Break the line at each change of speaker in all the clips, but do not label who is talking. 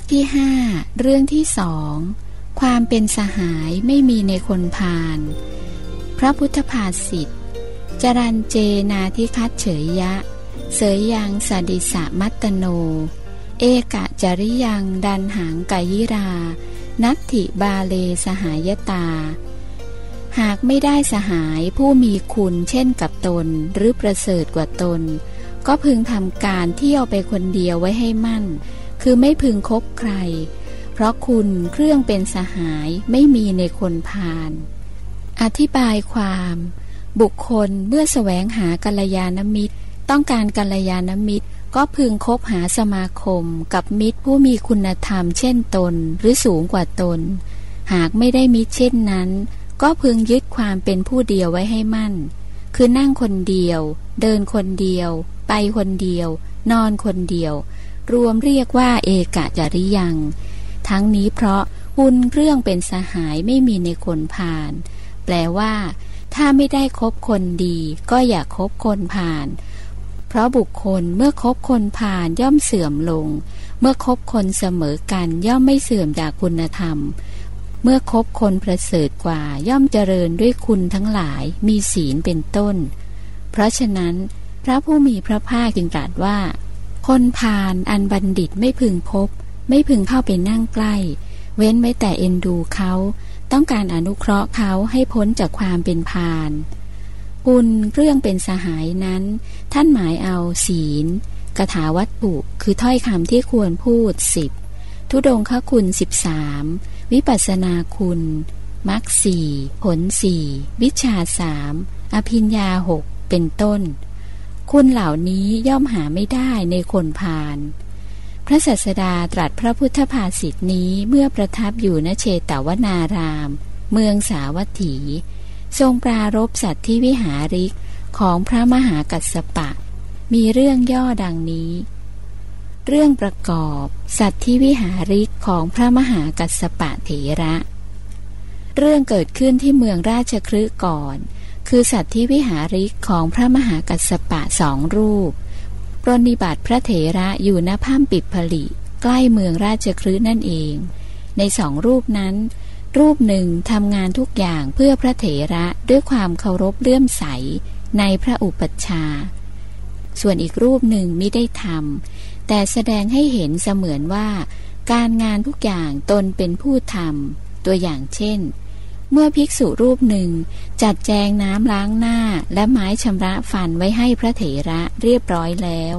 วรรคที่ห้าเรื่องที่สองความเป็นสหายไม่มีในคนพาลพระพุทธภาษิตจรันเจนาทิคัตเฉยยะ เสยยังสดิสะมัตตโน เอกะจริยังดันหางกายิรา นัตถิบาเลสหายตา หากไม่ได้สหายผู้มีคุณเช่นกับตนหรือประเสริฐกว่าตน ก็พึงทำการเที่ยวไปคนเดียวไว้ให้มั่น คือไม่พึงคบใคร เพราะคุณเครื่องเป็นสหายไม่มีในคนพาลอธิบายความ บุคคลเมื่อแสวงหากัลยาณมิตร ต้องการกัลยาณมิตร ก็พึงคบหาสมาคม กับมิตรผู้มีคุณธรรมเช่นตนหรือสูงกว่าตน หากไม่ได้มิตรเช่นนั้น ก็พึงยึดความเป็นผู้เดียวไว้ให้มั่น คือนั่งคนเดียว เดินคนเดียว ไปคนเดียว นอนคนเดียว รวมเรียกว่าเอกะจริยัง ทั้งนี้เพราะบุญเครื่องเป็นสหายไม่มีในคนพาลแปลว่า ถ้าไม่ได้คบคนดี ก็อย่าคบคนผ่าน เพราะบุคคลเมื่อคบคนผ่านย่อมเสื่อมลง เมื่อคบคนเสมอกันย่อมไม่เสื่อมจากคุณธรรม เมื่อคบคนประเสริฐกว่าย่อมเจริญด้วยคุณทั้งหลาย มีศีลเป็นต้น เพราะฉะนั้น พระผู้มีพระภาคจึงตรัสว่า คนพาลอันบัณฑิตไม่พึงพบ ไม่พึงเข้าไปนั่งใกล้ เว้นไว้แต่เอ็นดูเขา ต้องการอนุเคราะห์เขาให้พ้นจากความเป็นพาลบุญเรื่องเป็นสหายนั้น ท่านหมายเอาศีลกถาวัตถุคือถ้อยคำที่ควรพูดสิบทุดงคคุณสิบสามวิปัสนาคุณมรรคสี่ผลสี่วิชาสามอภิญญาหกเป็นต้น คุณเหล่านี้ย่อมหาไม่ได้ในคนพาลพระศาสดาตรัสพระพุทธภาษิตนี้เมื่อประทับอยู่ณเชตวนาราม เมืองสาวัตถี ทรงปรารบสัตว์ที่วิหาริกของพระมหากัสสปะ มีเรื่องย่อดังนี้ เรื่องประกอบสัตว์ที่วิหาริกของพระมหากัสสปะเถระ เรื่องเกิดขึ้นที่เมืองราชครืก่อน คือสัตว์ที่วิหาริกของพระมหากัสสปะสองรูปปรนิบัติพระเถระอยู่ณพ้ามปิดผลิใกล้เมืองราชครืนั่นเอง ในสองรูปนั้น รูปหนึ่งทำงานทุกอย่างเพื่อพระเถระด้วยความเคารพเลื่อมใสในพระอุปัชฌาย์ส่วนอีกรูปหนึ่งไม่ได้ทำแต่แสดงให้เห็นเสมือนว่า การงานทุกอย่างตนเป็นผู้ทำตัวอย่างเช่น เมื่อภิกษุรูปหนึ่ง จัดแจงน้ำล้างหน้าและไม้ชำระฟันไว้ให้พระเถระเรียบร้อยแล้ว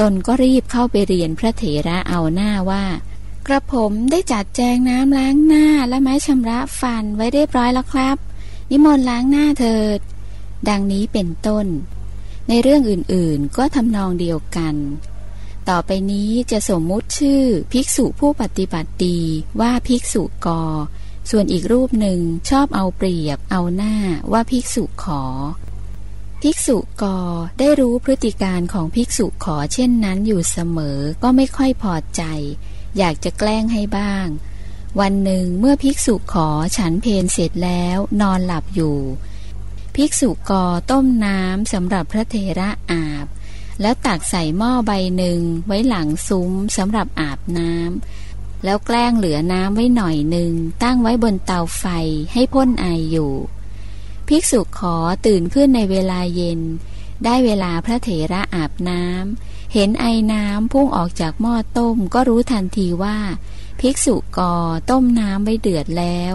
ตนก็รีบเข้าไปเรียนพระเถระเอาหน้าว่า กระผมได้จัดแจงน้ำล้างหน้าและไม้ชำระฟันไว้เรียบร้อยแล้วครับ นิมนต์ล้างหน้าเถิด ดังนี้เป็นต้น ในเรื่องอื่นๆก็ทำนองเดียวกัน ต่อไปนี้จะสมมุติชื่อภิกษุผู้ปฏิบัติดีว่าภิกษุกอ ส่วนอีกรูปหนึ่งชอบเอาเปรียบเอาหน้าว่าภิกษุขอ ภิกษุกอได้รู้พฤติการของภิกษุขอเช่นนั้นอยู่เสมอก็ไม่ค่อยพอใจ อยากจะแกล้งให้บ้าง วันหนึ่งเมื่อภิกษุขอฉันเพนเสร็จแล้วนอนหลับอยู่ ภิกษุกอต้มน้ำสำหรับพระเทระอาบ แล้วตักใส่หม้อใบหนึ่งไว้หลังซุ้มสำหรับอาบน้ำ แล้วแกล้งเหลือน้ำไว้หน่อยหนึ่งตั้งไว้บนเตาไฟให้พ่นไออยู่ ภิกษุขอตื่นขึ้นในเวลาเย็น ได้เวลาพระเถระอาบน้ำเห็นไอน้ำพุ่งออกจากหม้อต้มก็รู้ทันทีว่า ภิกษุกอต้มน้ำไว้เดือดแล้ว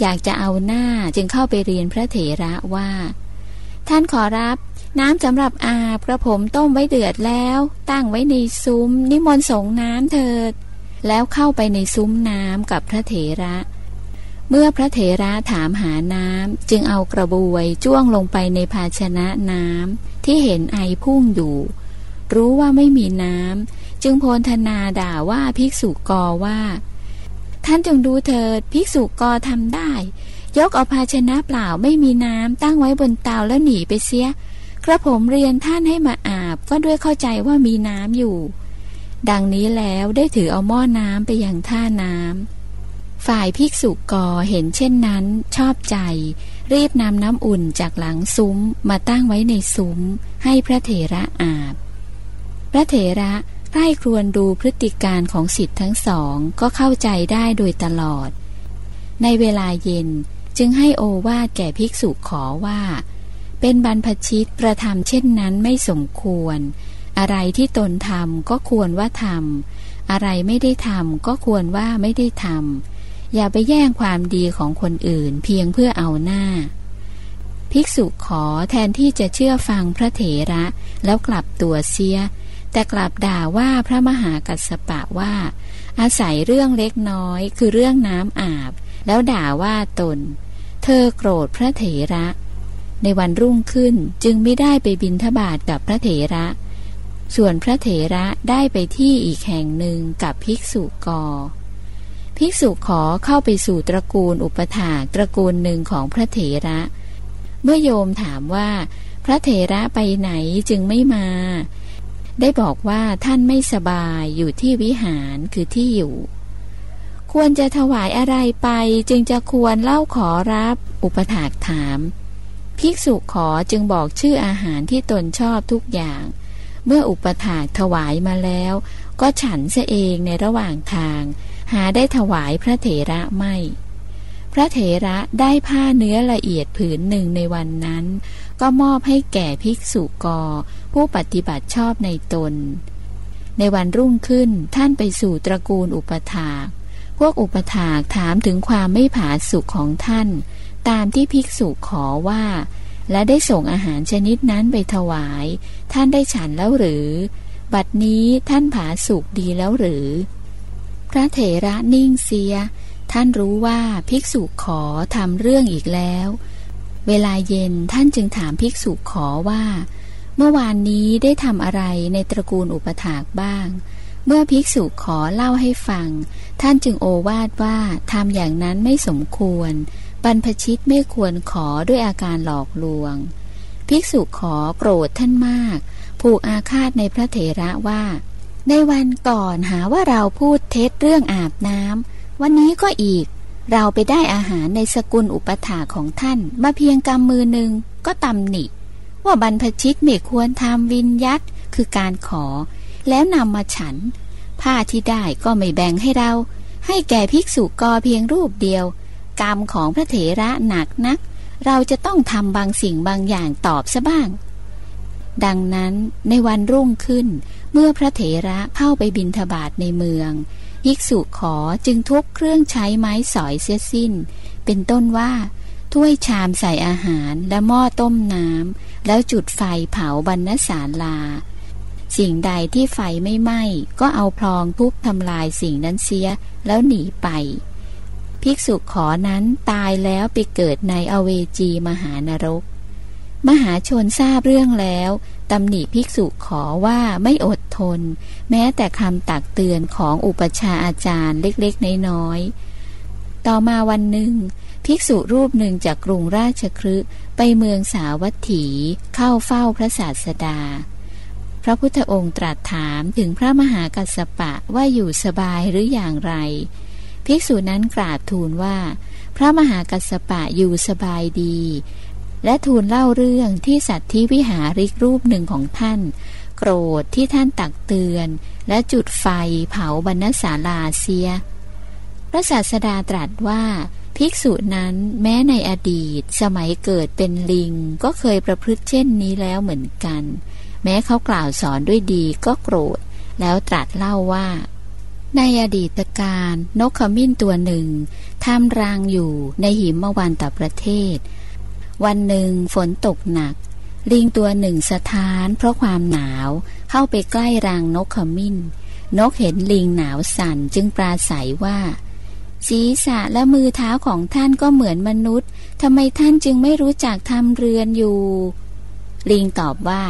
อยากจะเอาหน้าจึงเข้าไปเรียนพระเถระว่า ท่านขอรับน้ำสำหรับอาบกระผมต้มไว้เดือดแล้ว ตั้งไว้ในซุ้มนิมนต์สงน้ำเถิด แล้วเข้าไปในซุ้มน้ำกับพระเถระ เมื่อพระเถระถามหาน้ำจึงเอากระบวยจ้วงลงไปในภาชนะน้ำที่เห็นไอพุ่งอยู่ รู้ว่าไม่มีน้ำจึงโพลธนาด่าว่าภิกษุกอว่า ท่านจงดูเถิดภิกษุกอทำได้ ยกเอาภาชนะเปล่าไม่มีน้ำตั้งไว้บนเตาแล้วหนีไปเสียกระผมเรียนท่านให้มาอาบก็ด้วยเข้าใจว่ามีน้ำอยู่ ดังนี้แล้วได้ถือเอาหม้อน้ำไปยังท่าน้ำฝ่ายภิกษุกอเห็นเช่นนั้น ชอบใจ รีบนำน้ำอุ่นจากหลังซุ้มมาตั้งไว้ในซุ้ม ให้พระเถระอาบ พระเถระใกล้ครวนดูพฤติการของสิทธิ์ทั้งสองก็เข้าใจได้โดยตลอด ในเวลาเย็นจึงให้โอวาดแก่ภิกษุขอว่า เป็นบรรพชิตกระทำเช่นนั้นไม่สมควร อะไรที่ตนทำก็ควรว่าทำอะไรไม่ได้ทำก็ควรว่าไม่ได้ทำอย่าไปแย่งความดีของคนอื่นเพียงเพื่อเอาหน้า ภิกษุขอแทนที่จะเชื่อฟังพระเถระแล้วกลับตัวเสีย แต่กลับด่าว่าพระมหากัสสปะว่า อาศัยเรื่องเล็กน้อยคือเรื่องน้ำอาบ แล้วด่าว่าตน เธอโกรธพระเถระในวันรุ่งขึ้นจึงไม่ได้ไปบินทบาทกับพระเถระ ส่วนพระเถระได้ไปที่อีกแห่งหนึ่งกับภิกษุกอ ภิกษุขอเข้าไปสู่ตระกูลอุปถาตระกูลหนึ่งของพระเถระ เมื่อโยมถามว่า พระเถระไปไหนจึงไม่มา ได้บอกว่าท่านไม่สบายอยู่ที่วิหารคือที่อยู่ ควรจะถวายอะไรไปจึงจะควรเล่าขอรับอุปถากถาม ภิกษุขอจึงบอกชื่ออาหารที่ตนชอบทุกอย่าง เมื่ออุปถากถวายมาแล้ว ก็ฉันเสเองในระหว่างทาง หาได้ถวายพระเถระไม่ พระเถระได้ผ้าเนื้อละเอียดผืนหนึ่งในวันนั้น ก็มอบให้แก่ภิกษุกอผู้ปฏิบัติชอบในตน ในวันรุ่งขึ้นท่านไปสู่ตระกูลอุปถาก พวกอุปถากถามถึงความไม่ผาสุกของท่าน ตามที่ภิกษุขอว่าและได้ส่งอาหารชนิดนั้นไปถวาย ท่านได้ฉันแล้วหรือ บัดนี้ท่านผาสุกดีแล้วหรือ พระเถระนิ่งเสีย ท่านรู้ว่าภิกษุขอทำเรื่องอีกแล้ว เวลาเย็นท่านจึงถามภิกษุขอว่า เมื่อวานนี้ได้ทำอะไรในตระกูลอุปถากบ้าง เมื่อภิกษุขอเล่าให้ฟัง ท่านจึงโอวาดว่าทำอย่างนั้นไม่สมควรบรรพชิตไม่ควรขอด้วยอาการหลอกลวง ภิกษุขอโกรธท่านมาก ผูกอาฆาตในพระเถระว่า ในวันก่อนหาว่าเราพูดเท็จเรื่องอาบน้ำวันนี้ก็อีก เราไปได้อาหารในสกุลอุปถาของท่าน มาเพียงกำมือหนึ่งก็ตำหนิ ว่าบรรพชิตไม่ควรทำวินยัตคือการขอ แล้วนำมาฉัน ผ้าที่ได้ก็ไม่แบ่งให้เรา ให้แก่ภิกษุกอเพียงรูปเดียว กรรมของพระเถระหนักนัก เราจะต้องทำบางสิ่งบางอย่างตอบซะบ้าง ดังนั้นในวันรุ่งขึ้น เมื่อพระเถระเข้าไปบินทบาทในเมืองภิกษุขอจึงทุกเครื่องใช้ไม้สอยเสียสิ้น เป็นต้นว่า ถ้วยชามใส่อาหารและหม้อต้มน้ำแล้วจุดไฟเผาบรรณศาลา สิ่งใดที่ไฟไม่ไหม้ก็เอาพลองทุบทำลายสิ่งนั้นเสียแล้วหนีไป ภิกษุขอนั้นตายแล้วไปเกิดในอเวจีมหานรก มหาชนทราบเรื่องแล้วตำหนิภิกษุขอว่าไม่อดทน แม้แต่คำตักเตือนของอุปชาอาจารย์เล็กๆ น้อยๆ ต่อมาวันหนึ่ง ภิกษุรูปหนึ่งจากกรุงราชครึไปเมืองสาวัตถีเข้าเฝ้าพระศาสดา พระพุทธองค์ตรัสถามถึงพระมหากัสสปะว่าอยู่สบายหรืออย่างไร ภิกษุนั้นกราบทูลว่า พระมหากัสสปะอยู่สบายดี และทูลเล่าเรื่องที่สัตว์ที่วิหาริกรูปหนึ่งของท่าน โกรธที่ท่านตักเตือน และจุดไฟเผาบรรณศาลาเสีย พระศาสดาตรัสว่าภิกษุนั้นแม้ในอดีตสมัยเกิดเป็นลิงก็เคยประพฤติเช่นนี้แล้วเหมือนกัน แม้เขากล่าวสอนด้วยดีก็โกรธ แล้วตรัสเล่าว่า ในอดีตการนกขมิ้นตัวหนึ่งทำรังอยู่ในหิมวันตประเทศ วันหนึ่งฝนตกหนัก ลิงตัวหนึ่งสะท้านเพราะความหนาวเข้าไปใกล้รังนกขมิ้น นกเห็นลิงหนาวสั่นจึงปราศัยว่า ศีรษะและมือเท้าของท่านก็เหมือนมนุษย์ทำไมท่านจึงไม่รู้จักทำเรือนอยู่ ลิงตอบว่า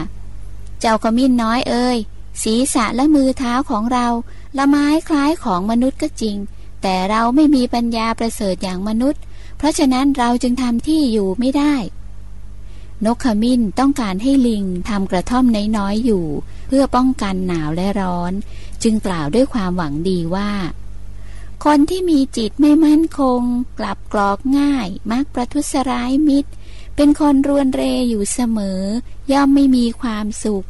เจ้าขมิ้นน้อยเอ้ยศีรษะและมือเท้าของเรา ละไม้คล้ายของมนุษย์ก็จริง แต่เราไม่มีปัญญาประเสริฐอย่างมนุษย์ เพราะฉะนั้นเราจึงทำที่อยู่ไม่ได้ นกขมิ้นต้องการให้ลิงทำกระท่อมน้อยๆอยู่ เพื่อป้องกันหนาวและร้อน จึงกล่าวด้วยความหวังดีว่า คนที่มีจิตไม่มั่นคง กลับกรอกง่าย มักประทุษร้ายมิตร เป็นคนรวนเรอยู่เสมอ ย่อมไม่มีความสุข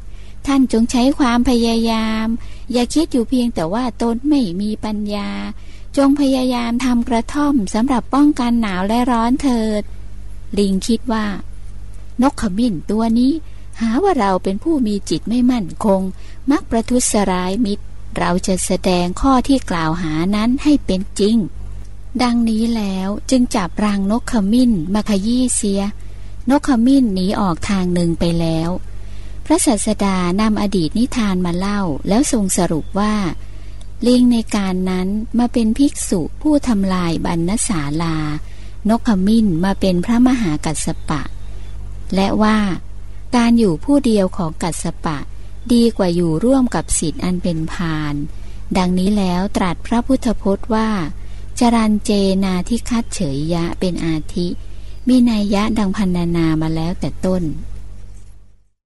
ท่านจงใช้ความพยายาม อย่าคิดอยู่เพียงแต่ว่าตนไม่มีปัญญา จงพยายามทำกระท่อมสำหรับป้องกันหนาวและร้อนเถิด ลิงคิดว่า นกขมิ้นตัวนี้ หาว่าเราเป็นผู้มีจิตไม่มั่นคง มักประทุษร้ายมิตร เราจะแสดงข้อที่กล่าวหานั้นให้เป็นจริง ดังนี้แล้วจึงจับรังนกขมิ้นมาขยี้เสีย นกขมิ้นหนีออกทางหนึ่งไปแล้ว ระศาสดานำอดีตนิทานมาเล่าแล้วทรงสรุปว่า ลิงในการนั้นมาเป็นภิกษุผู้ทำลายบรรณศาลา นกขมิ้นมาเป็นพระมหากัสสปะ และว่า การอยู่ผู้เดียวของกัสสปะ ดีกว่าอยู่ร่วมกับสิทธิ์อันเป็นพาน ดังนี้แล้วตรัสพระพุทธพจน์ว่า จรันเจนาที่คัดเฉยยะเป็นอาทิ มีนัยยะดังพันนานามาแล้วแต่ต้น